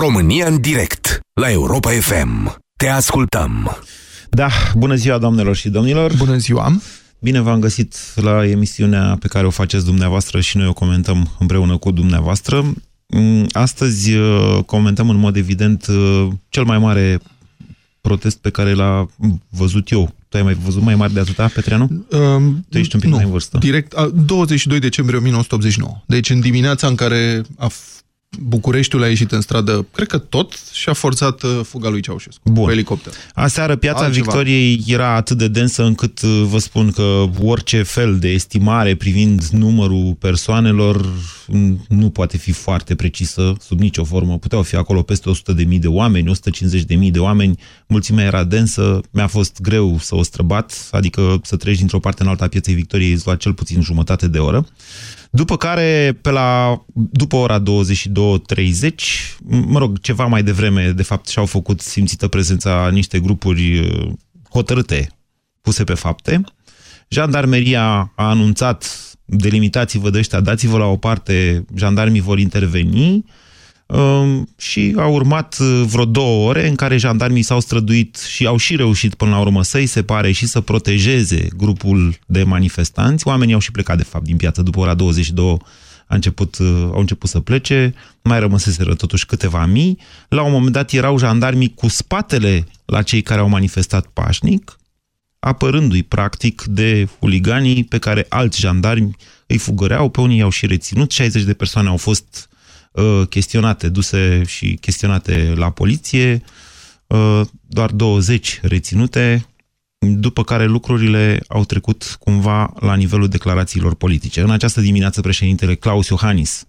România în direct la Europa FM. Te ascultăm. Da, bună ziua doamnelor și domnilor. Bună ziua. Bine v-am găsit la emisiunea pe care o faceți dumneavoastră și noi o comentăm împreună cu dumneavoastră. Mm, astăzi uh, comentăm în mod evident uh, cel mai mare protest pe care l-a văzut eu. Tu ai mai văzut mai mare de atâta, Petreanu? Um, tu ești un pic nu, mai în vârstă. Direct, 22 decembrie 1989. Deci în dimineața în care a Bucureștiul a ieșit în stradă, cred că tot, și a forțat uh, fuga lui Ceaușescu Bun. cu elicopter. Aseară piața Altceva. Victoriei era atât de densă încât uh, vă spun că orice fel de estimare privind numărul persoanelor nu poate fi foarte precisă sub nicio formă. Puteau fi acolo peste 100.000 de oameni, 150.000 de oameni, mulțimea era densă, mi-a fost greu să o străbat, adică să treci dintr-o parte în alta a pieței Victoriei la cel puțin jumătate de oră. După care, pe la, după ora 22.30, mă rog, ceva mai devreme, de fapt, și-au făcut simțită prezența niște grupuri uh, hotărâte puse pe fapte. Jandarmeria a anunțat, delimitați-vă de ăștia, dați-vă la o parte, jandarmii vor interveni, Um, și a urmat uh, vreo două ore în care jandarmii s-au străduit și au și reușit până la urmă să-i separe și să protejeze grupul de manifestanți. Oamenii au și plecat, de fapt, din piață după ora 22 a început, uh, au început să plece, mai rămăseseră totuși câteva mii. La un moment dat erau jandarmii cu spatele la cei care au manifestat pașnic, apărându-i practic de huliganii pe care alți jandarmi îi fugăreau, pe unii i-au și reținut, 60 de persoane au fost Uh, chestionate, duse și chestionate la poliție, uh, doar 20 reținute, după care lucrurile au trecut cumva la nivelul declarațiilor politice. În această dimineață, președintele Claus Iohannis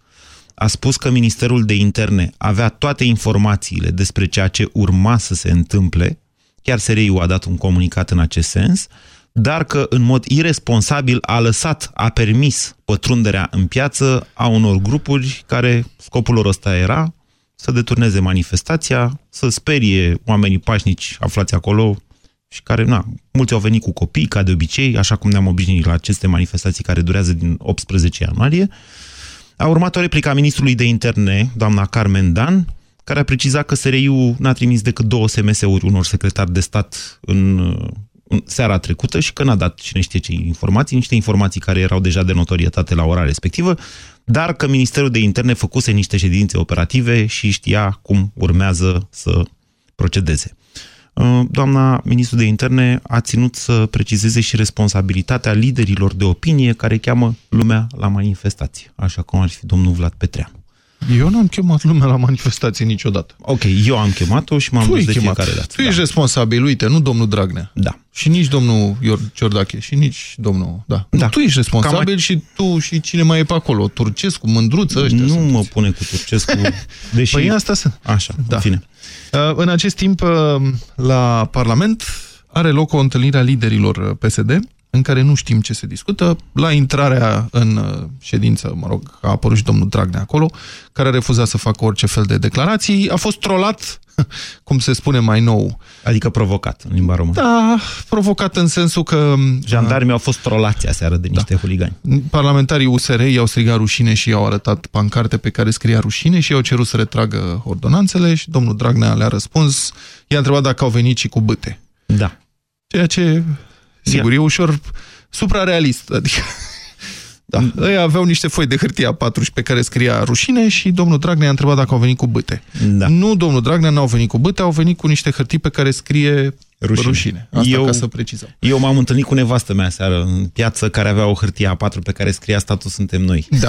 a spus că Ministerul de Interne avea toate informațiile despre ceea ce urma să se întâmple, chiar SRI a dat un comunicat în acest sens, dar că în mod irresponsabil a lăsat, a permis pătrunderea în piață a unor grupuri care scopul lor ăsta era să deturneze manifestația, să sperie oamenii pașnici aflați acolo și care, na, mulți au venit cu copii, ca de obicei, așa cum ne-am obișnuit la aceste manifestații care durează din 18 ianuarie. A urmat o replică a ministrului de interne, doamna Carmen Dan, care a precizat că SRI-ul n-a trimis decât două SMS-uri unor secretari de stat în seara trecută și că n-a dat cine știe ce informații, niște informații care erau deja de notorietate la ora respectivă, dar că Ministerul de Interne făcuse niște ședințe operative și știa cum urmează să procedeze. Uh, doamna ministru de interne a ținut să precizeze și responsabilitatea liderilor de opinie care cheamă lumea la manifestație, așa cum ar fi domnul Vlad Petreanu. Eu n-am chemat lumea la manifestație niciodată. Ok, eu am chemat-o și m-am dus de chemat. fiecare dată. Tu da. ești responsabil, uite, nu domnul Dragnea. Da. Și nici domnul Ciordache, și nici domnul... Da. da. Tu ești responsabil Cam... și tu și cine mai e pe acolo. Turcescu, Mândruță, ăștia Nu sunteți. mă pune cu Turcescu, deși... Păi asta sunt. Așa, da. în fine. Uh, în acest timp, uh, la Parlament are loc o întâlnire a liderilor uh, PSD în care nu știm ce se discută. La intrarea în uh, ședință, mă rog, a apărut și domnul Dragnea acolo, care a refuzat să facă orice fel de declarații. A fost trolat, cum se spune mai nou. Adică provocat, în limba română. Da, provocat în sensul că... Uh, Jandarmii au fost trolați aseară de niște da. huligani. Parlamentarii USR i-au strigat rușine și i-au arătat pancarte pe care scria rușine și i-au cerut să retragă ordonanțele și domnul Dragnea le-a răspuns. I-a întrebat dacă au venit și cu bâte. Da. Ceea ce Sigur, e ușor suprarealist. Adică, da. Ei aveau niște foi de hârtie a 4 pe care scria rușine și domnul Dragnea a întrebat dacă au venit cu bâte. Da. Nu, domnul Dragnea n-au venit cu bâte, au venit cu niște hârtii pe care scrie rușine. rușine. Asta eu, ca să precizăm. Eu m-am întâlnit cu nevastă mea seară în piață care avea o hârtie A4 pe care scria statul suntem noi. Da.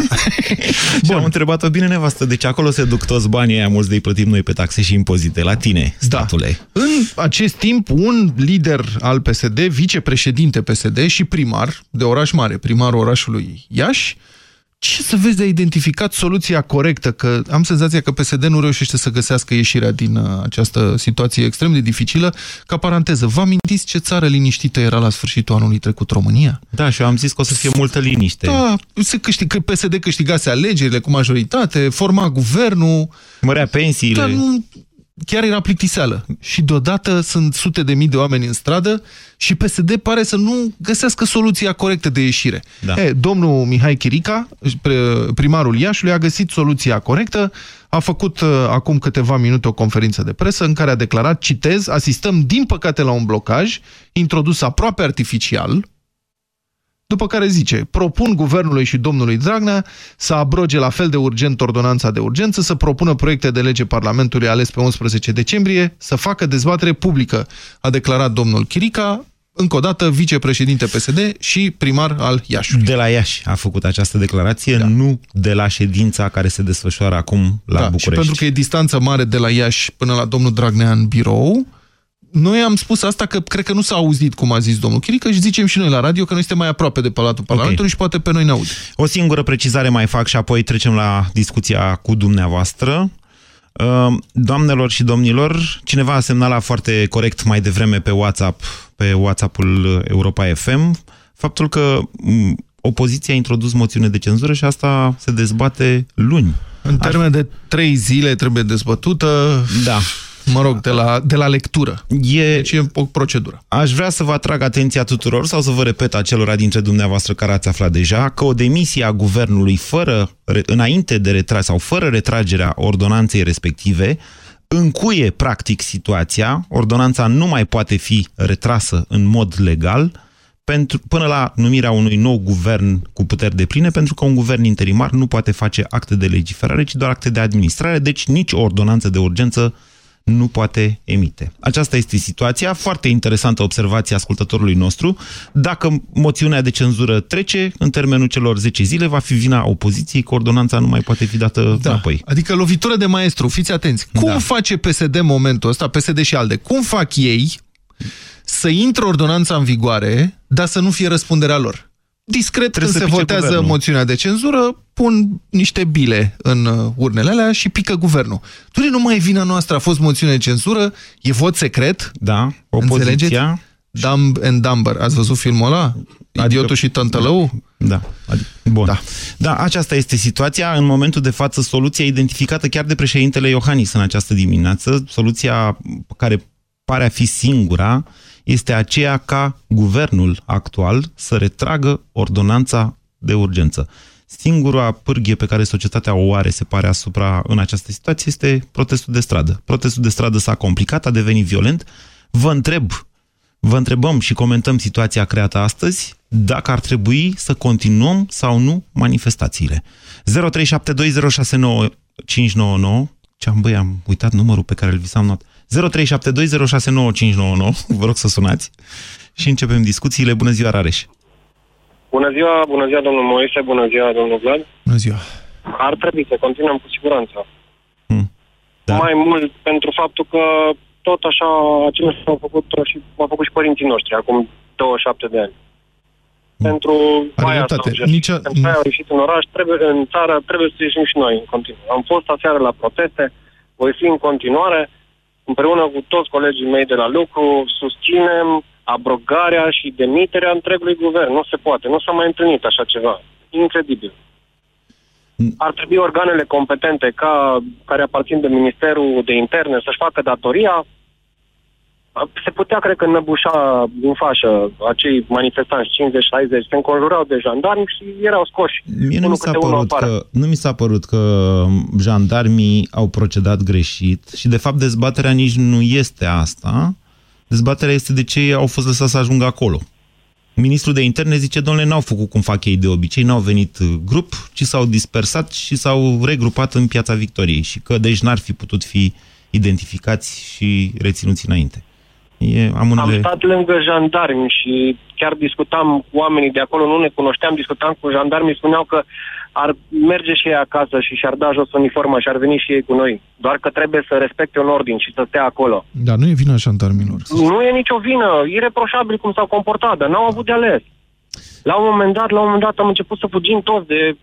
și am întrebat-o, bine nevastă, deci acolo se duc toți banii aia mulți de îi plătim noi pe taxe și impozite, la tine, da. statule. Da. În acest timp, un lider al PSD, vicepreședinte PSD și primar de oraș mare, primarul orașului Iași, ce să vezi de identificat soluția corectă? Că am senzația că PSD nu reușește să găsească ieșirea din uh, această situație extrem de dificilă. Ca paranteză, vă amintiți ce țară liniștită era la sfârșitul anului trecut România? Da, și eu am zis că o să fie multă liniște. Da, se câștig, că PSD câștigase alegerile cu majoritate, forma guvernul. Mărea pensiile. Dar nu, chiar era plictiseală. Și deodată sunt sute de mii de oameni în stradă și PSD pare să nu găsească soluția corectă de ieșire. Da. E, domnul Mihai Chirica, primarul Iașului, a găsit soluția corectă, a făcut uh, acum câteva minute o conferință de presă în care a declarat, citez, asistăm din păcate la un blocaj introdus aproape artificial, după care zice, propun guvernului și domnului Dragnea să abroge la fel de urgent ordonanța de urgență, să propună proiecte de lege Parlamentului ales pe 11 decembrie, să facă dezbatere publică, a declarat domnul Chirica, încă o dată vicepreședinte PSD și primar al Iașului. De la Iași a făcut această declarație, da. nu de la ședința care se desfășoară acum la da, București. Și pentru că e distanță mare de la Iași până la domnul Dragnea în birou, noi am spus asta că cred că nu s-a auzit cum a zis domnul Chirică și zicem și noi la radio că noi suntem mai aproape de Palatul Parlamentului okay. și poate pe noi ne aud. O singură precizare mai fac și apoi trecem la discuția cu dumneavoastră. Uh, doamnelor și domnilor, cineva a semnalat foarte corect mai devreme pe WhatsApp, pe WhatsApp-ul Europa FM, faptul că opoziția a introdus moțiune de cenzură și asta se dezbate luni. În termen de trei zile trebuie dezbătută. Da. Mă rog, de la, de la lectură. E, deci e o procedură. Aș vrea să vă atrag atenția tuturor sau să vă repet acelora dintre dumneavoastră care ați aflat deja că o demisie a guvernului fără, înainte de retrag sau fără retragerea ordonanței respective încuie practic situația, ordonanța nu mai poate fi retrasă în mod legal pentru, până la numirea unui nou guvern cu puteri de pline, pentru că un guvern interimar nu poate face acte de legiferare, ci doar acte de administrare, deci nici o ordonanță de urgență nu poate emite. Aceasta este situația. Foarte interesantă observație ascultătorului nostru. Dacă moțiunea de cenzură trece, în termenul celor 10 zile, va fi vina opoziției că ordonanța nu mai poate fi dată da. înapoi. Adică lovitură de maestru, fiți atenți. Cum da. face PSD în momentul ăsta, PSD și ALDE? Cum fac ei să intre ordonanța în vigoare, dar să nu fie răspunderea lor? Discret Trebuie când se votează guvernul. moțiunea de cenzură, pun niște bile în uh, urnele alea și pică guvernul. Tu nu mai e vina noastră, a fost moțiune de cenzură, e vot secret. Da, opoziția. Înțelegeți? Dumb and Dumber. Ați văzut filmul ăla? Adică, Idiotul și tântălău? Da. Adică, bun. Da. da, aceasta este situația. În momentul de față, soluția identificată chiar de președintele Iohannis în această dimineață, soluția care pare a fi singura, este aceea ca guvernul actual să retragă ordonanța de urgență. Singura pârghie pe care societatea o are, se pare, asupra în această situație este protestul de stradă. Protestul de stradă s-a complicat, a devenit violent. Vă întreb, vă întrebăm și comentăm situația creată astăzi, dacă ar trebui să continuăm sau nu manifestațiile. 0372069599 ce-am băi, am uitat numărul pe care îl visam not. 0372069599, vă rog să sunați și începem discuțiile. Bună ziua, Rareș! Bună ziua, bună ziua, domnul Moise, bună ziua, domnul Vlad. Bună ziua. Ar trebui să continuăm cu siguranță. Hmm. Da. Mai mult pentru faptul că tot așa, același au făcut și au făcut și părinții noștri acum 27 de ani. Hmm. Pentru aia sau Nici a... pentru aia au ieșit în oraș, trebuie, în țară, trebuie să ieșim și noi în continuu. Am fost aseară la proteste, voi fi în continuare, împreună cu toți colegii mei de la lucru, susținem abrogarea și demiterea întregului guvern. Nu se poate, nu s-a mai întâlnit așa ceva. Incredibil. Ar trebui organele competente ca, care aparțin de Ministerul de Interne să-și facă datoria, se putea, cred că, năbușa din fașă acei manifestanți 50-60, se înconjurau de jandarmi și erau scoși. Mie nu mi s-a părut că, nu mi s-a părut că jandarmii au procedat greșit și, de fapt, dezbaterea nici nu este asta. Dezbaterea este de ce au fost lăsați să ajungă acolo. Ministrul de interne zice, domnule, n-au făcut cum fac ei de obicei, n-au venit grup, ci s-au dispersat și s-au regrupat în Piața Victoriei și că deci n-ar fi putut fi identificați și reținuți înainte. E, am, unele... am stat lângă jandarmi și chiar discutam cu oamenii de acolo, nu ne cunoșteam, discutam cu jandarmii, spuneau că ar merge și ei acasă și și-ar da jos uniforma și ar veni și ei cu noi. Doar că trebuie să respecte un ordin și să stea acolo. Dar nu e vina jandarmilor. Nu e nicio vină. Ireproșabil cum s-au comportat, dar n-au avut de ales. La un moment dat, la un moment dat am început să fugim toți de...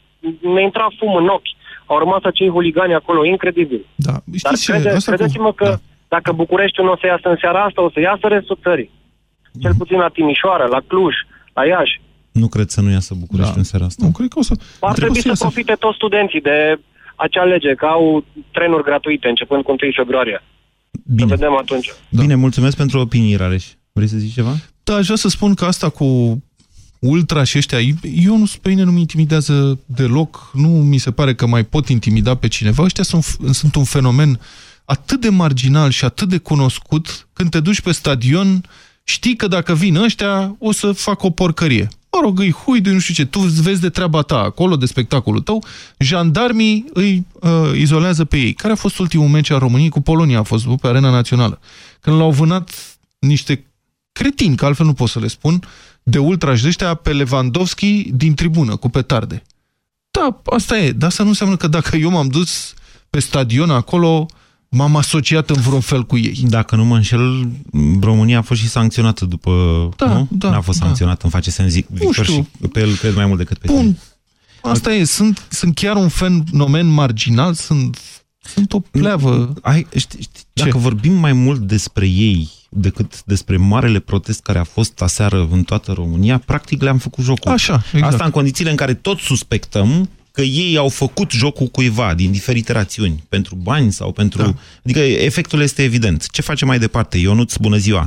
Ne intra fum în ochi. Au rămas acei huligani acolo, incredibil. Da. Dar crede, credeți-mă că... Da dacă Bucureștiul nu o să iasă în seara asta, o să iasă restul țării. Cel mhm. puțin la Timișoara, la Cluj, la Iași. Nu cred să nu iasă București da. în seara asta. Nu, cred că o să... Ar trebui să, să profite toți studenții de acea lege, că au trenuri gratuite începând cu 1 februarie. Bine. Să vedem atunci. Da. Bine, mulțumesc pentru opinii, Rareș. Vrei să zici ceva? Da, aș vrea să spun că asta cu ultra și ăștia, eu nu, pe mine nu mi intimidează deloc, nu mi se pare că mai pot intimida pe cineva. Ăștia sunt, sunt un fenomen atât de marginal și atât de cunoscut, când te duci pe stadion, știi că dacă vin ăștia, o să fac o porcărie. Mă rog, îi hui de nu știu ce, tu vezi de treaba ta acolo, de spectacolul tău, jandarmii îi uh, izolează pe ei. Care a fost ultimul meci al României cu Polonia? A fost pe arena națională. Când l-au vânat niște cretini, că altfel nu pot să le spun, de ultrași de ăștia pe Lewandowski din tribună, cu petarde. Da, asta e. Dar asta nu înseamnă că dacă eu m-am dus pe stadion acolo, m-am asociat în vreun fel cu ei. Dacă nu mă înșel, România a fost și sancționată după... Da, nu? Da, N-a fost da. sancționată în face să zic Victor și pe el cred mai mult decât pe Bun. Asta e, sunt, sunt chiar un fenomen marginal, sunt, sunt o pleavă. Ai, știi, știi, dacă vorbim mai mult despre ei decât despre marele protest care a fost aseară în toată România, practic le-am făcut jocul. Așa, exact. Asta în condițiile în care tot suspectăm că ei au făcut jocul cuiva din diferite rațiuni, pentru bani sau pentru... Da. Adică efectul este evident. Ce face mai departe? Ionuț, bună ziua!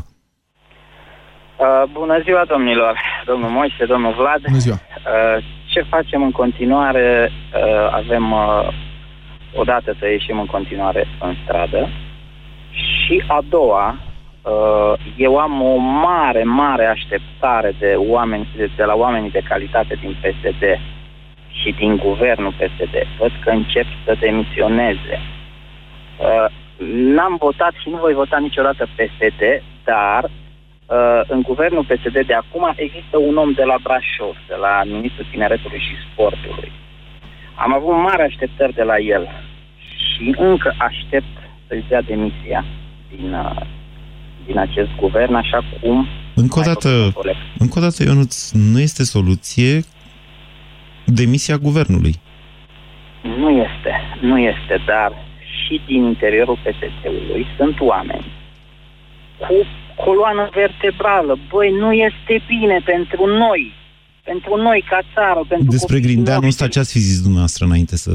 Uh, bună ziua, domnilor! Domnul Moise, domnul Vlad! Bună ziua! Uh, ce facem în continuare? Uh, avem uh, odată să ieșim în continuare în stradă și a doua, uh, eu am o mare, mare așteptare de, oameni, de, de la oamenii de calitate din PSD și din guvernul PSD. Văd că încep să demisioneze. Uh, n-am votat și nu voi vota niciodată PSD, dar uh, în guvernul PSD de acum există un om de la Brașov, de la Ministrul Tineretului și Sportului. Am avut mari așteptări de la el și încă aștept să-și dea demisia din, uh, din acest guvern, așa cum... Încă o dată, încă o dată, Ionuț, nu este soluție demisia guvernului. Nu este, nu este, dar și din interiorul PSD-ului sunt oameni cu coloană vertebrală. Băi, nu este bine pentru noi, pentru noi ca țară, pentru Despre Grindeanu ăsta ce ați fi zis dumneavoastră înainte să...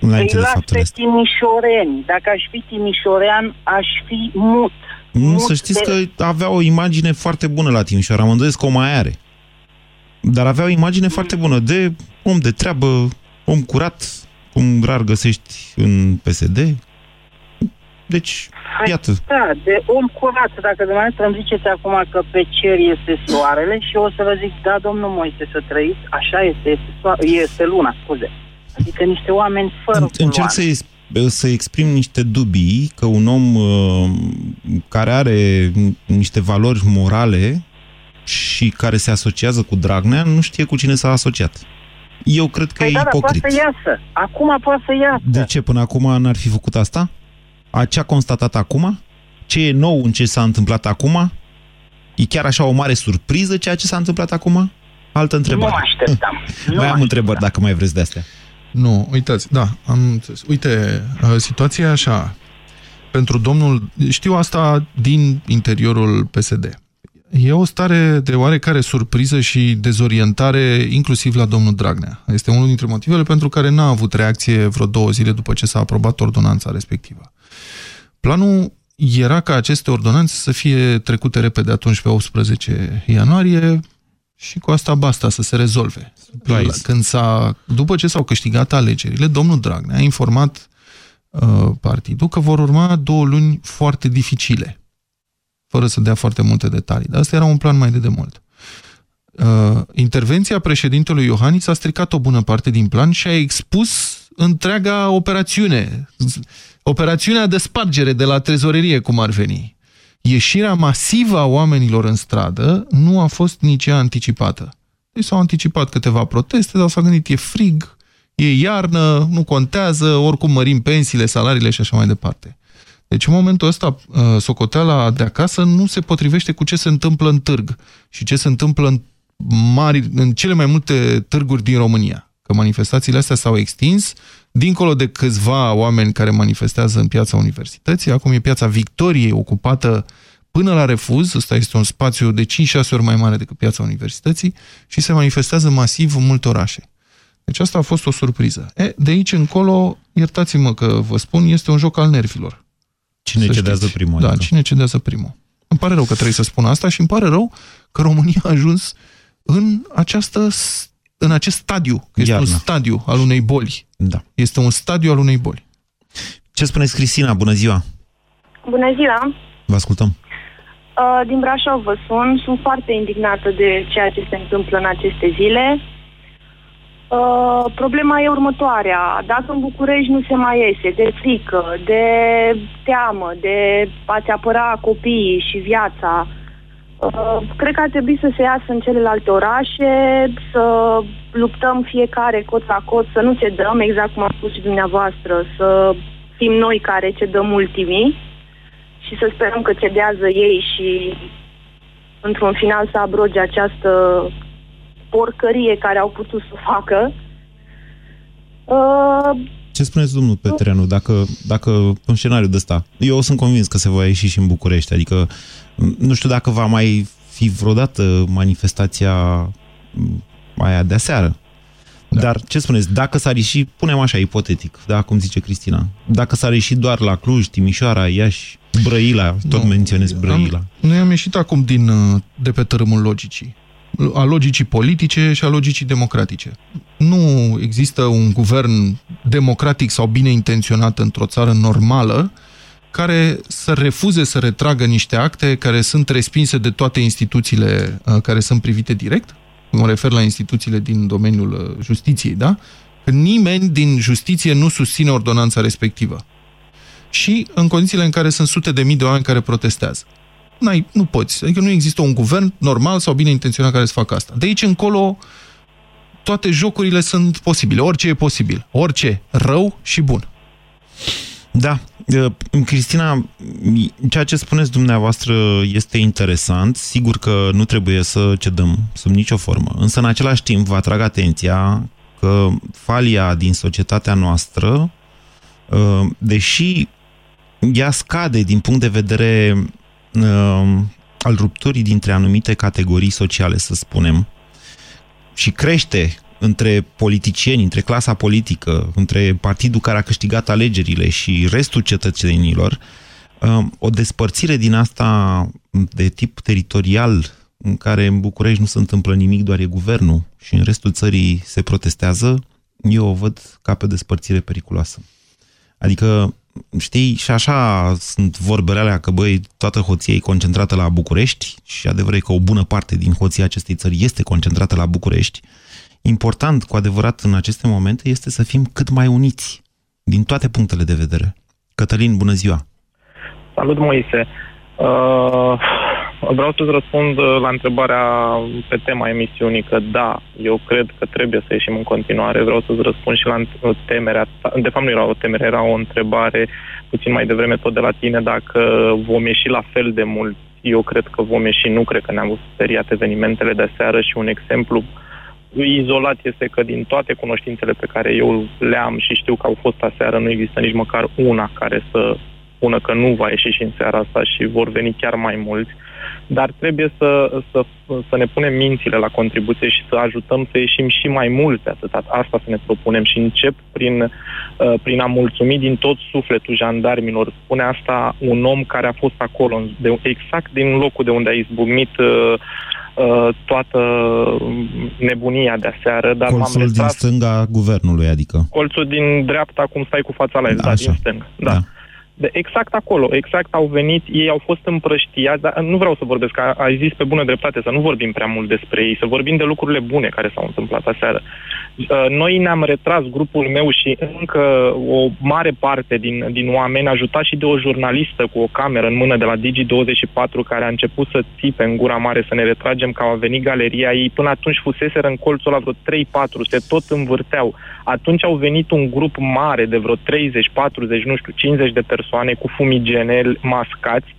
Înainte de faptul pe timișoreni. Dacă aș fi timișorean, aș fi mut. Nu, mut să știți de... că avea o imagine foarte bună la Timișoara. Mă îndoiesc că o mai are. Dar avea o imagine foarte bună de om de treabă, om curat, cum rar găsești în PSD. Deci, Hai, iată. Da, de om curat. Dacă dumneavoastră îmi ziceți acum că pe cer este soarele și o să vă zic, da, domnul Moise, să trăiți, așa este, este, soare, este luna, scuze. Adică niște oameni fără Încerc să să exprim niște dubii că un om uh, care are niște valori morale și care se asociază cu Dragnea nu știe cu cine s-a asociat. Eu cred că păi e da, ipocrit. poate să iasă. Acum poate să iasă. De ce? Până acum n-ar fi făcut asta? A ce a constatat acum? Ce e nou în ce s-a întâmplat acum? E chiar așa o mare surpriză ceea ce s-a întâmplat acum? Altă întrebare. Nu mă așteptam. Nu mai am întrebări dacă mai vreți de astea. Nu, uitați, da, am înțeles. Uite, uh, situația e așa. Pentru domnul, știu asta din interiorul PSD. E o stare de oarecare surpriză și dezorientare, inclusiv la domnul Dragnea. Este unul dintre motivele pentru care n-a avut reacție vreo două zile după ce s-a aprobat ordonanța respectivă. Planul era ca aceste ordonanțe să fie trecute repede atunci pe 18 ianuarie și cu asta basta să se rezolve. Când s-a, după ce s-au câștigat alegerile, domnul Dragnea a informat uh, partidul că vor urma două luni foarte dificile fără să dea foarte multe detalii. Dar asta era un plan mai de demult. Uh, intervenția președintelui Iohannis a stricat o bună parte din plan și a expus întreaga operațiune. Operațiunea de spargere de la trezorerie, cum ar veni. Ieșirea masivă a oamenilor în stradă nu a fost nici ea anticipată. Deci s-au anticipat câteva proteste, dar s-a gândit, e frig, e iarnă, nu contează, oricum mărim pensiile, salariile și așa mai departe. Deci în momentul ăsta, uh, socoteala de acasă nu se potrivește cu ce se întâmplă în târg și ce se întâmplă în, mari, în cele mai multe târguri din România. Că manifestațiile astea s-au extins, dincolo de câțiva oameni care manifestează în piața universității, acum e piața Victoriei ocupată până la refuz, ăsta este un spațiu de 5-6 ori mai mare decât piața universității și se manifestează masiv în multe orașe. Deci asta a fost o surpriză. E, de aici încolo, iertați-mă că vă spun, este un joc al nervilor. Cine cedează știți. primul. Da, adică. cine cedează primul. Îmi pare rău că trebuie să spun asta și îmi pare rău că România a ajuns în, această, în acest stadiu. Este Iarna. un stadiu al unei boli. Da. Este un stadiu al unei boli. Ce spuneți, Cristina? Bună ziua! Bună ziua! Vă ascultăm. Uh, Din Brașov vă sun. Sunt foarte indignată de ceea ce se întâmplă în aceste zile. Uh, problema e următoarea. Dacă în București nu se mai iese de frică, de teamă, de a-ți apăra copiii și viața, uh, cred că ar trebui să se iasă în celelalte orașe, să luptăm fiecare cot la cot, să nu cedăm, exact cum a spus și dumneavoastră, să fim noi care cedăm ultimii și să sperăm că cedează ei și într-un final să abroge această porcărie care au putut să o facă. Uh, Ce spuneți, domnul Petreanu, dacă, dacă un scenariu de ăsta, eu sunt convins că se va ieși și în București, adică nu știu dacă va mai fi vreodată manifestația m, aia de aseară. Da. Dar ce spuneți, dacă s-ar ieși, punem așa, ipotetic, da, cum zice Cristina, dacă s-ar ieși doar la Cluj, Timișoara, Iași, Brăila, tot Nu. menționez Brăila. Am, noi am ieșit acum din, uh, de pe tărâmul logicii. A logicii politice și a logicii democratice. Nu există un guvern democratic sau bine intenționat într-o țară normală care să refuze să retragă niște acte care sunt respinse de toate instituțiile uh, care sunt privite direct. Mă refer la instituțiile din domeniul uh, justiției, da? Că nimeni din justiție nu susține ordonanța respectivă și în condițiile în care sunt sute de mii de oameni care protestează. N-ai, nu poți. Adică nu există un guvern normal sau bine intenționat care să facă asta. De aici încolo, toate jocurile sunt posibile. Orice e posibil. Orice. Rău și bun. Da. Uh, Cristina, ceea ce spuneți dumneavoastră este interesant. Sigur că nu trebuie să cedăm sub nicio formă. Însă, în același timp, vă atrag atenția că falia din societatea noastră, uh, deși ea scade din punct de vedere uh, al rupturii dintre anumite categorii sociale, să spunem, și crește între politicieni, între clasa politică, între partidul care a câștigat alegerile și restul cetățenilor, uh, o despărțire din asta de tip teritorial, în care în București nu se întâmplă nimic, doar e guvernul și în restul țării se protestează, eu o văd ca pe o despărțire periculoasă. Adică, știi, și așa sunt vorbele alea că, băi, toată hoția e concentrată la București și adevărul e că o bună parte din hoția acestei țări este concentrată la București. Important, cu adevărat, în aceste momente este să fim cât mai uniți, din toate punctele de vedere. Cătălin, bună ziua! Salut, Moise! Uh, vreau să-ți răspund la întrebarea pe tema emisiunii, că da, eu cred că trebuie să ieșim în continuare. Vreau să-ți răspund și la temerea ta. De fapt, nu era o temere, era o întrebare puțin mai devreme tot de la tine, dacă vom ieși la fel de mult. Eu cred că vom ieși, nu cred că ne-am speriat evenimentele de seară și un exemplu izolat este că din toate cunoștințele pe care eu le am și știu că au fost aseară, nu există nici măcar una care să spună că nu va ieși și în seara asta și vor veni chiar mai mulți. Dar trebuie să, să, să ne punem mințile la contribuție și să ajutăm să ieșim și mai mult de atât. Asta să ne propunem și încep prin, uh, prin a mulțumi din tot sufletul jandarmilor. Spune asta un om care a fost acolo, de, exact din locul de unde a izbucnit uh, uh, toată nebunia de aseară. Dar Colțul m-am retras, din stânga guvernului, adică. Colțul din dreapta, cum stai cu fața la el, da, Așa. din stânga. Da. Da. De, exact acolo, exact au venit, ei au fost împrăștiați, dar nu vreau să vorbesc, a, ai zis pe bună dreptate să nu vorbim prea mult despre ei, să vorbim de lucrurile bune care s-au întâmplat aseară. Uh, Noi ne-am retras, grupul meu și încă o mare parte din, din oameni, ajutat și de o jurnalistă cu o cameră în mână de la Digi24, care a început să țipe în gura mare să ne retragem, că au venit galeria ei. Până atunci fuseseră în colțul la vreo 3-4, se tot învârteau. Atunci au venit un grup mare de vreo 30, 40, nu știu, 50 de persoane cu fumigene mascați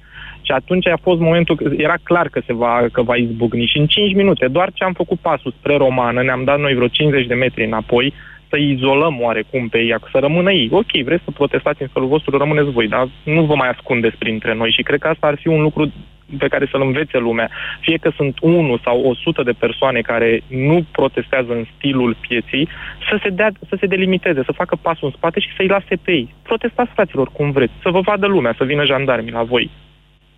și atunci a fost momentul, că era clar că se va, că va izbucni și în 5 minute, doar ce am făcut pasul spre Romană, ne-am dat noi vreo 50 de metri înapoi, să izolăm oarecum pe ei, să rămână ei. Ok, vreți să protestați în felul vostru, rămâneți voi, dar nu vă mai ascundeți printre noi și cred că asta ar fi un lucru pe care să-l învețe lumea, fie că sunt unul sau o sută de persoane care nu protestează în stilul pieții, să se, dea, să se delimiteze, să facă pasul în spate și să-i lase pe ei. Protestați, fraților, cum vreți, să vă vadă lumea, să vină jandarmii la voi.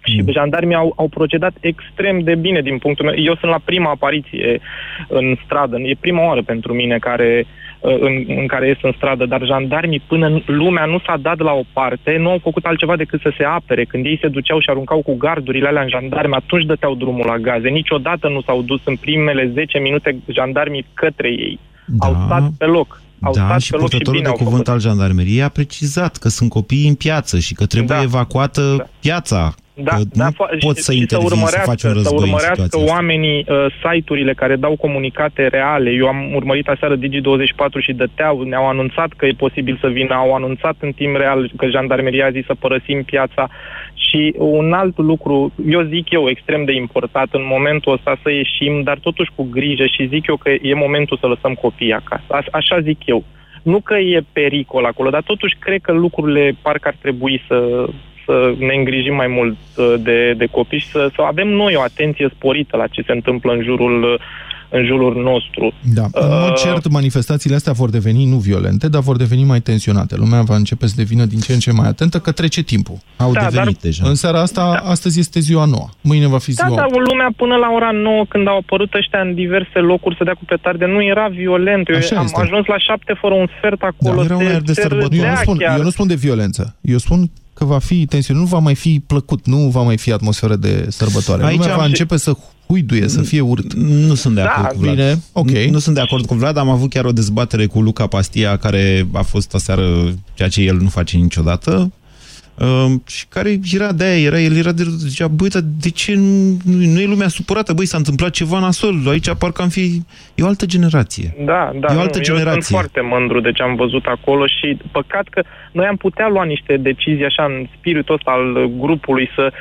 Și mm. jandarmii au, au procedat extrem de bine din punctul meu. Eu sunt la prima apariție în stradă. E prima oară pentru mine care, uh, în, în care ies în stradă, dar jandarmii până lumea nu s-a dat la o parte, nu au făcut altceva decât să se apere. Când ei se duceau și aruncau cu gardurile alea în jandarmi, atunci dăteau drumul la gaze. Niciodată nu s-au dus în primele 10 minute jandarmii către ei. Da. Au stat pe loc. Au da, stat și pe loc purtătorul și de cuvânt al jandarmeriei a precizat că sunt copii în piață și că trebuie da. evacuată da. piața da, da, nu poți să intervii, să, să faci un război să urmărească în oamenii uh, site-urile care dau comunicate reale. Eu am urmărit aseară Digi24 și dăteau, ne-au anunțat că e posibil să vină, au anunțat în timp real că jandarmeria a zis să părăsim piața și un alt lucru, eu zic eu, extrem de important în momentul ăsta să ieșim, dar totuși cu grijă și zic eu că e momentul să lăsăm copiii acasă. A- așa zic eu. Nu că e pericol acolo, dar totuși cred că lucrurile parcă ar trebui să, să ne îngrijim mai mult uh, de, de copii și să, să avem noi o atenție sporită la ce se întâmplă în jurul în jurul nostru. Da. În mod uh, cert, manifestațiile astea vor deveni nu violente, dar vor deveni mai tensionate. Lumea va începe să devină din ce în ce mai atentă că trece timpul. Au da, devenit dar, deja. În seara asta, da. astăzi este ziua nouă. Mâine va fi da, ziua Da, dar lumea până la ora 9, când au apărut ăștia în diverse locuri să dea cu petarde, nu era violent. Eu Așa am este. ajuns la șapte fără un sfert acolo. Da, era un aer de sărbători. Eu, nu spun, eu nu spun de violență. Eu spun că va fi tensiune, nu va mai fi plăcut, nu va mai fi atmosferă de sărbătoare. Aici Lumea va și... începe să huiduie, să fie urât. Nu sunt de da, acord da, cu Vlad. Bine, okay. Nu sunt de acord cu Vlad, am avut chiar o dezbatere cu Luca Pastia, care a fost aseară ceea ce el nu face niciodată, Uh, și care era de aia, era, el era de, zicea, băi, dar de ce nu, nu e lumea supărată? Băi, s-a întâmplat ceva nasol, aici parcă am fi... E o altă generație. Da, da, e o altă nu, generație. eu sunt foarte mândru de ce am văzut acolo și păcat că noi am putea lua niște decizii așa în spiritul ăsta al grupului să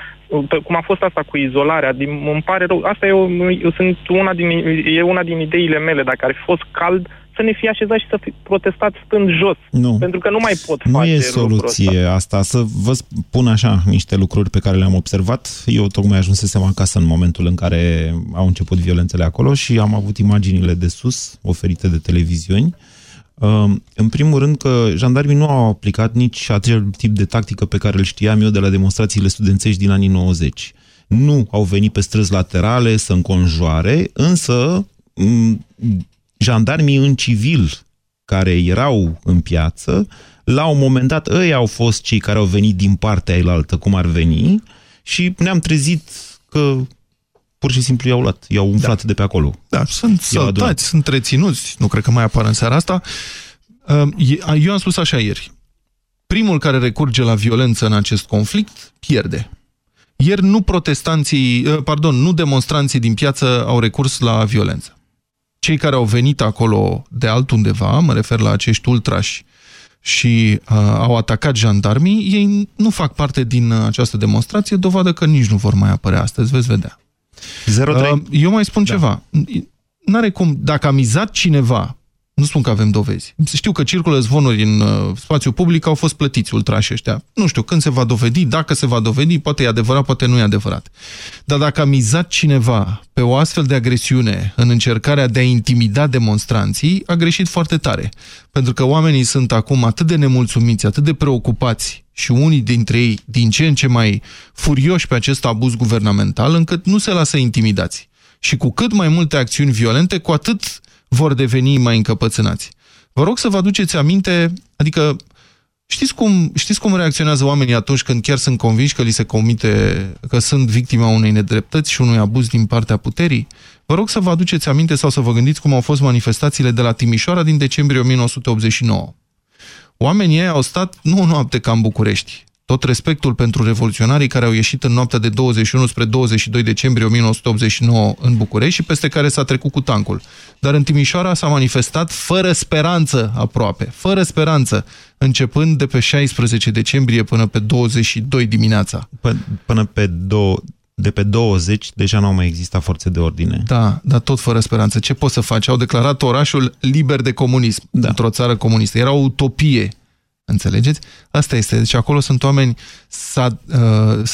cum a fost asta cu izolarea, din, îmi pare rău, asta e, o, eu sunt una din, e una din ideile mele, dacă ar fi fost cald, să ne fie așezat și să fi protestat stând jos. Nu. Pentru că nu mai pot nu face Nu e soluție asta. Să vă spun așa niște lucruri pe care le-am observat. Eu tocmai ajunsesem acasă în momentul în care au început violențele acolo și am avut imaginile de sus oferite de televiziuni. În primul rând că jandarmii nu au aplicat nici acel tip de tactică pe care îl știam eu de la demonstrațiile studențești din anii 90. Nu au venit pe străzi laterale să înconjoare, însă jandarmii în civil care erau în piață, la un moment dat ei au fost cei care au venit din partea ailaltă, cum ar veni, și ne-am trezit că pur și simplu i-au luat, i-au umflat da. de pe acolo. Da, sunt săltați, sunt reținuți, nu cred că mai apar în seara asta. Ehm, eu am spus așa ieri, primul care recurge la violență în acest conflict pierde. Ieri nu protestanții, eh, pardon, nu demonstranții din piață au recurs la violență cei care au venit acolo de altundeva, mă refer la acești ultrași, și uh, au atacat jandarmii, ei nu fac parte din uh, această demonstrație, dovadă că nici nu vor mai apărea astăzi, veți vedea. 03. Uh, eu mai spun da. ceva. N-are cum, dacă a mizat cineva nu spun că avem dovezi. Știu că circulă zvonuri în uh, spațiu public, au fost plătiți ultrași ăștia. Nu știu când se va dovedi, dacă se va dovedi, poate e adevărat, poate nu e adevărat. Dar dacă a mizat cineva pe o astfel de agresiune în încercarea de a intimida demonstranții, a greșit foarte tare. Pentru că oamenii sunt acum atât de nemulțumiți, atât de preocupați și unii dintre ei din ce în ce mai furioși pe acest abuz guvernamental, încât nu se lasă intimidați. Și cu cât mai multe acțiuni violente, cu atât vor deveni mai încăpățânați. Vă rog să vă aduceți aminte, adică știți cum, știți cum reacționează oamenii atunci când chiar sunt convinși că li se comite, că sunt victima unei nedreptăți și unui abuz din partea puterii? Vă rog să vă aduceți aminte sau să vă gândiți cum au fost manifestațiile de la Timișoara din decembrie 1989. Oamenii au stat nu o noapte ca în București, tot respectul pentru revoluționarii care au ieșit în noaptea de 21 spre 22 decembrie 1989 în București și peste care s-a trecut cu tancul. Dar în Timișoara s-a manifestat fără speranță aproape, fără speranță, începând de pe 16 decembrie până pe 22 dimineața. Până pe 2 de pe 20 deja nu au mai existat forțe de ordine. Da, dar tot fără speranță. Ce poți să faci? Au declarat orașul liber de comunism da. într-o țară comunistă. Era o utopie Înțelegeți? Asta este. Deci acolo sunt oameni, s-au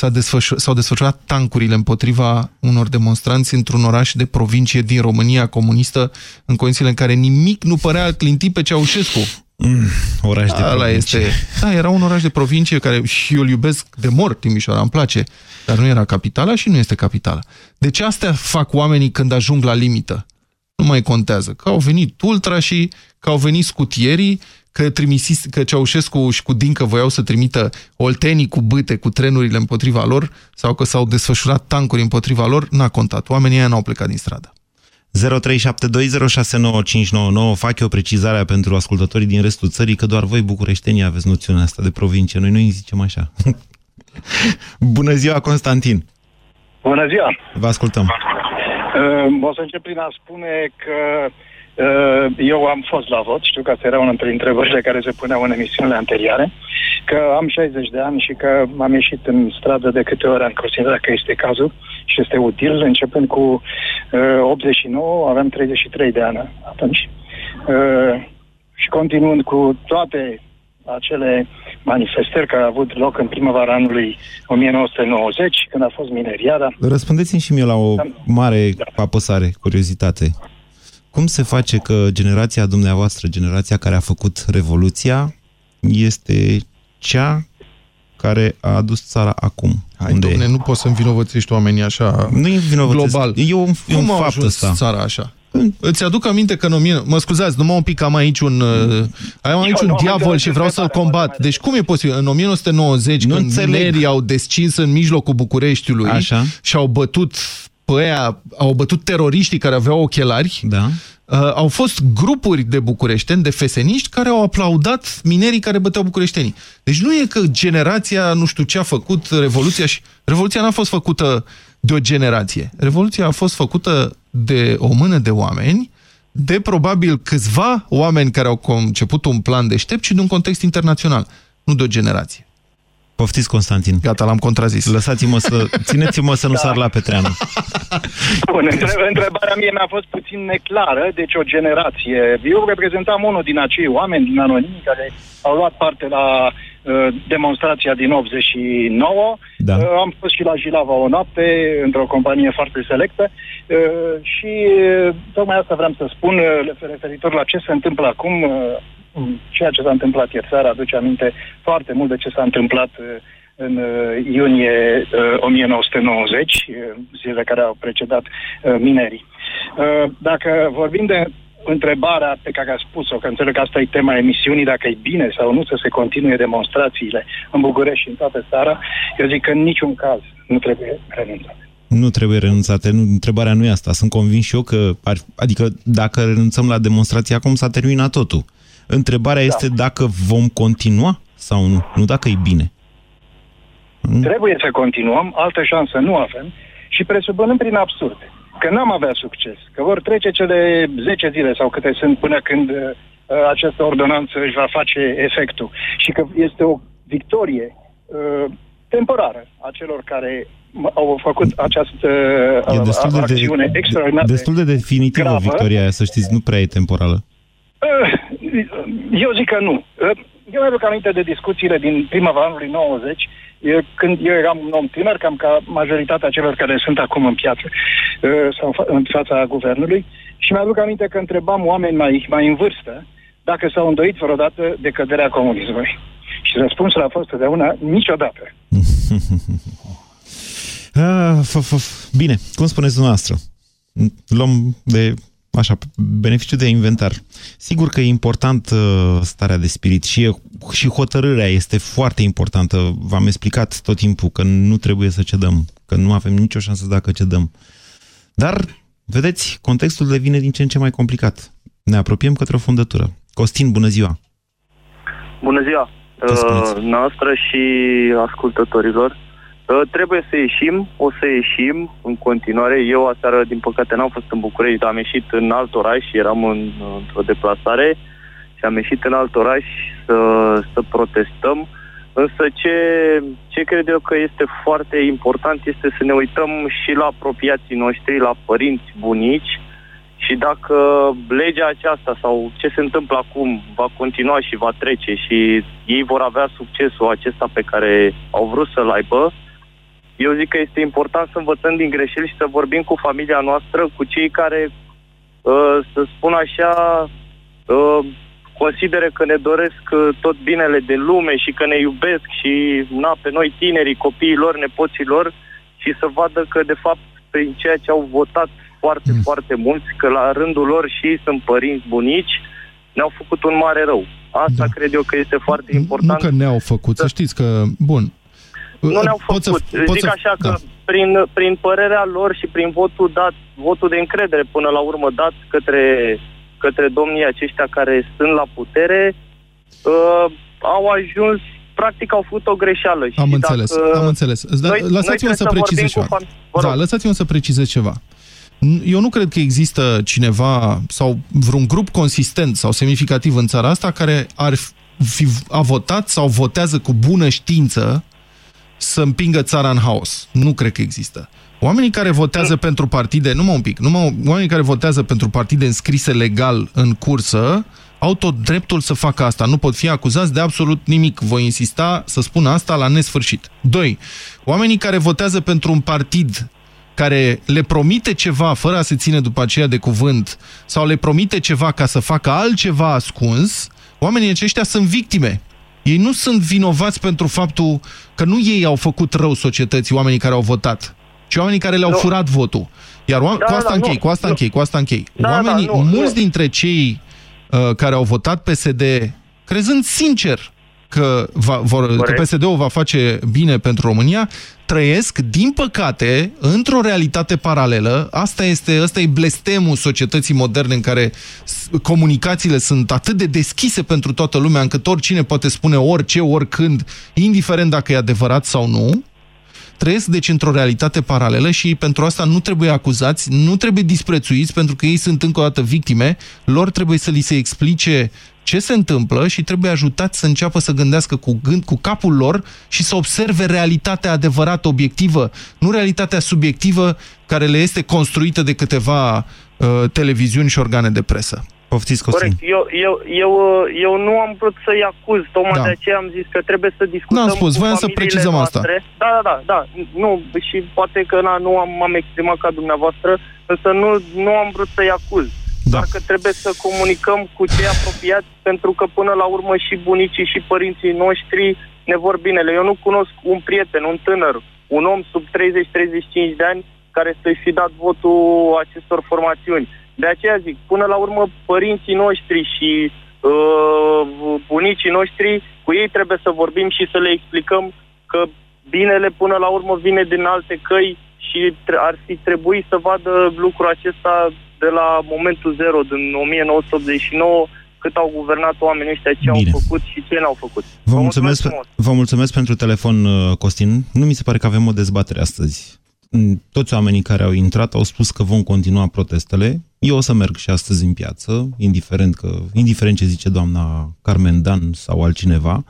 uh, desfășurat, desfășurat tancurile împotriva unor demonstranți într-un oraș de provincie din România comunistă, în condițiile în care nimic nu părea clinti pe Ceaușescu. Mm, oraș de Ala provincie. Este, da, era un oraș de provincie care și eu îl iubesc de mort, Timișoara, îmi place, dar nu era capitala și nu este capitala. Deci astea fac oamenii când ajung la limită. Nu mai contează. Că au venit ultra și că au venit scutierii că, trimisis, că Ceaușescu și cu Dincă voiau să trimită oltenii cu bâte, cu trenurile împotriva lor, sau că s-au desfășurat tancuri împotriva lor, n-a contat. Oamenii ăia n-au plecat din stradă. 0372069599 fac eu precizarea pentru ascultătorii din restul țării că doar voi bucureștenii aveți noțiunea asta de provincie. Noi nu îi zicem așa. Bună ziua, Constantin! Bună ziua! Vă ascultăm! O să încep prin a spune că Uh, eu am fost la vot, știu că asta era una dintre întrebările care se puneau în emisiunile anterioare, că am 60 de ani și că am ieșit în stradă de câte ori am considerat că este cazul și este util, începând cu uh, 89, aveam 33 de ani atunci. Uh, și continuând cu toate acele manifestări care au avut loc în primăvara anului 1990, când a fost mineriada. Răspundeți-mi și mie la o da. mare da. apăsare, curiozitate. Cum se face că generația dumneavoastră, generația care a făcut Revoluția, este cea care a adus țara acum? Hai, unde domne, nu poți să învinovățești oamenii așa nu e global. E un, e un fapt ăsta. țara așa? Îți aduc aminte că în 1000... Mă scuzați, nu mă pic, am aici un, uh, am aici un diavol și vreau să-l combat. Deci cum e posibil? În 1990, nu când înțeleg. au descins în mijlocul Bucureștiului Așa. și au bătut pe aia, au bătut teroriștii care aveau ochelari, da. uh, au fost grupuri de bucureșteni, de feseniști, care au aplaudat minerii care băteau bucureștenii. Deci nu e că generația, nu știu ce a făcut, Revoluția și... Revoluția n-a fost făcută de o generație. Revoluția a fost făcută de o mână de oameni, de probabil câțiva oameni care au conceput un plan deștept și de un context internațional, nu de o generație. Poftiți, Constantin. Gata, l-am contrazis. Lăsați-mă să... Țineți-mă să nu da. sar la Petreanu. Bun, întrebarea mie mi-a fost puțin neclară, deci o generație. Eu reprezentam unul din acei oameni din anonimi care au luat parte la uh, demonstrația din 89. Da. Uh, am fost și la Jilava o noapte, într-o companie foarte selectă uh, și uh, tocmai asta vreau să spun uh, referitor la ce se întâmplă acum. Uh, ceea ce s-a întâmplat ieri seara aduce aminte foarte mult de ce s-a întâmplat uh, în uh, iunie 1990, uh, zilele care au precedat minerii. Dacă vorbim de întrebarea pe care a spus-o, că înțeleg că asta e tema emisiunii, dacă e bine sau nu să se continue demonstrațiile în București și în toată țara, eu zic că în niciun caz nu trebuie renunțate. Nu trebuie renunțate. Nu, întrebarea nu e asta. Sunt convins și eu că, ar, adică dacă renunțăm la demonstrație acum, s-a terminat totul. Întrebarea da. este dacă vom continua sau nu, nu dacă e bine. Hmm? Trebuie să continuăm, altă șansă nu avem și presupunând prin absurd că n-am avea succes, că vor trece cele 10 zile sau câte sunt până când uh, această ordonanță își va face efectul și că este o victorie uh, temporară a celor care au făcut această e destul de acțiune de, extraordinar Destul de definitivă victoria aia, să știți, nu prea e temporală. Uh, eu zic că nu. Eu mi-aduc aminte de discuțiile din primăvara anului 90, când eu eram un om tânăr, cam ca majoritatea celor care sunt acum în piață sau în fața guvernului, și mi-aduc aminte că întrebam oameni mai, mai în vârstă dacă s-au îndoit vreodată de căderea comunismului. Și răspunsul a fost totdeauna niciodată. Ah, bine, cum spuneți dumneavoastră? Luăm de așa, beneficiu de inventar. Sigur că e important uh, starea de spirit și, e, și hotărârea este foarte importantă. V-am explicat tot timpul că nu trebuie să cedăm, că nu avem nicio șansă dacă cedăm. Dar, vedeți, contextul devine din ce în ce mai complicat. Ne apropiem către o fundătură. Costin, bună ziua! Bună ziua! Uh, noastră și ascultătorilor. Uh, trebuie să ieșim, o să ieșim în continuare. Eu aseară, din păcate, n-am fost în București, dar am ieșit în alt oraș, eram în, într-o deplasare și am ieșit în alt oraș să, să protestăm. Însă ce, ce cred eu că este foarte important este să ne uităm și la apropiații noștri, la părinți, bunici Și dacă legea aceasta sau ce se întâmplă acum va continua și va trece și ei vor avea succesul acesta pe care au vrut să-l aibă, eu zic că este important să învățăm din greșeli și să vorbim cu familia noastră, cu cei care, uh, să spun așa, uh, consideră că ne doresc uh, tot binele de lume și că ne iubesc și na, pe noi tinerii, copiii lor, nepoții lor și să vadă că de fapt prin ceea ce au votat foarte, mm. foarte mulți, că la rândul lor și sunt părinți bunici, ne-au făcut un mare rău. Asta da. cred eu că este foarte important. Nu că ne-au făcut, să știți că, bun, nu ne-au făcut. Să, Zic să, așa da. că prin, prin părerea lor și prin votul dat, votul de încredere până la urmă dat către, către domnii aceștia care sunt la putere, uh, au ajuns practic au făcut o greșeală. Am și înțeles, dacă, am înțeles. Lăsați-mă să precizez ceva. Da, lăsați-mă să precizez ceva. Eu nu cred că există cineva sau vreun grup consistent sau semnificativ în țara asta care ar fi a votat sau votează cu bună știință să împingă țara în haos. Nu cred că există. Oamenii care votează pentru partide, numai un pic, numai, oamenii care votează pentru partide înscrise legal în cursă, au tot dreptul să facă asta. Nu pot fi acuzați de absolut nimic. Voi insista să spun asta la nesfârșit. 2. Oamenii care votează pentru un partid care le promite ceva fără a se ține după aceea de cuvânt sau le promite ceva ca să facă altceva ascuns, oamenii aceștia sunt victime. Ei nu sunt vinovați pentru faptul că nu ei au făcut rău societății, oamenii care au votat, ci oamenii care le-au furat votul. Iar da, cu asta da, închei, nu, cu asta nu. închei, cu asta închei. Da, da oamenii, da, nu, mulți nu. dintre cei uh, care au votat PSD, crezând sincer că, va, vor, că PSD-ul va face bine pentru România, trăiesc, din păcate, într-o realitate paralelă. Asta este, asta e blestemul societății moderne în care comunicațiile sunt atât de deschise pentru toată lumea, încât oricine poate spune orice, oricând, indiferent dacă e adevărat sau nu. Trăiesc deci într-o realitate paralelă și pentru asta nu trebuie acuzați, nu trebuie disprețuiți pentru că ei sunt încă o dată victime, lor trebuie să li se explice ce se întâmplă și trebuie ajutați să înceapă să gândească cu, gând, cu capul lor și să observe realitatea adevărată, obiectivă, nu realitatea subiectivă care le este construită de câteva uh, televiziuni și organe de presă. Poftiți, Costin. Corect. Eu, eu, eu, eu nu am vrut să-i acuz, tocmai da. de aceea am zis că trebuie să discutăm N-am spus, voiam să precizăm noastre. asta. Da, da, da, da. Nu, și poate că na, nu am, am exprimat ca dumneavoastră, însă nu, nu am vrut să-i acuz. Da. Doar că trebuie să comunicăm cu cei apropiați, pentru că până la urmă și bunicii și părinții noștri ne vor binele. Eu nu cunosc un prieten, un tânăr, un om sub 30-35 de ani care să-i fi dat votul acestor formațiuni de aceea zic, până la urmă, părinții noștri și uh, bunicii noștri, cu ei trebuie să vorbim și să le explicăm că binele până la urmă vine din alte căi și ar fi trebuit să vadă lucrul acesta de la momentul zero, din 1989, cât au guvernat oamenii ăștia, ce Bine. au făcut și ce n-au făcut. Vă, vă mulțumesc, mulțumesc vă mulțumesc pentru telefon, uh, Costin. Nu mi se pare că avem o dezbatere astăzi toți oamenii care au intrat au spus că vom continua protestele. Eu o să merg și astăzi în piață, indiferent, că, indiferent ce zice doamna Carmen Dan sau altcineva.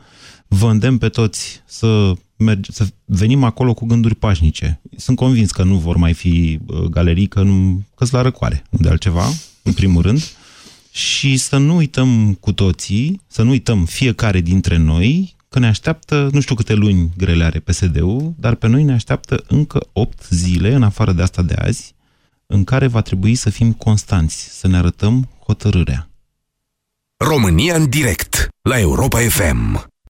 Vă îndemn pe toți să, merge, să venim acolo cu gânduri pașnice. Sunt convins că nu vor mai fi galerii, că nu că la răcoare, nu de altceva, în primul rând. Și să nu uităm cu toții, să nu uităm fiecare dintre noi că ne așteaptă, nu știu câte luni grele are PSD-ul, dar pe noi ne așteaptă încă 8 zile, în afară de asta de azi, în care va trebui să fim constanți, să ne arătăm hotărârea. România în direct, la Europa FM.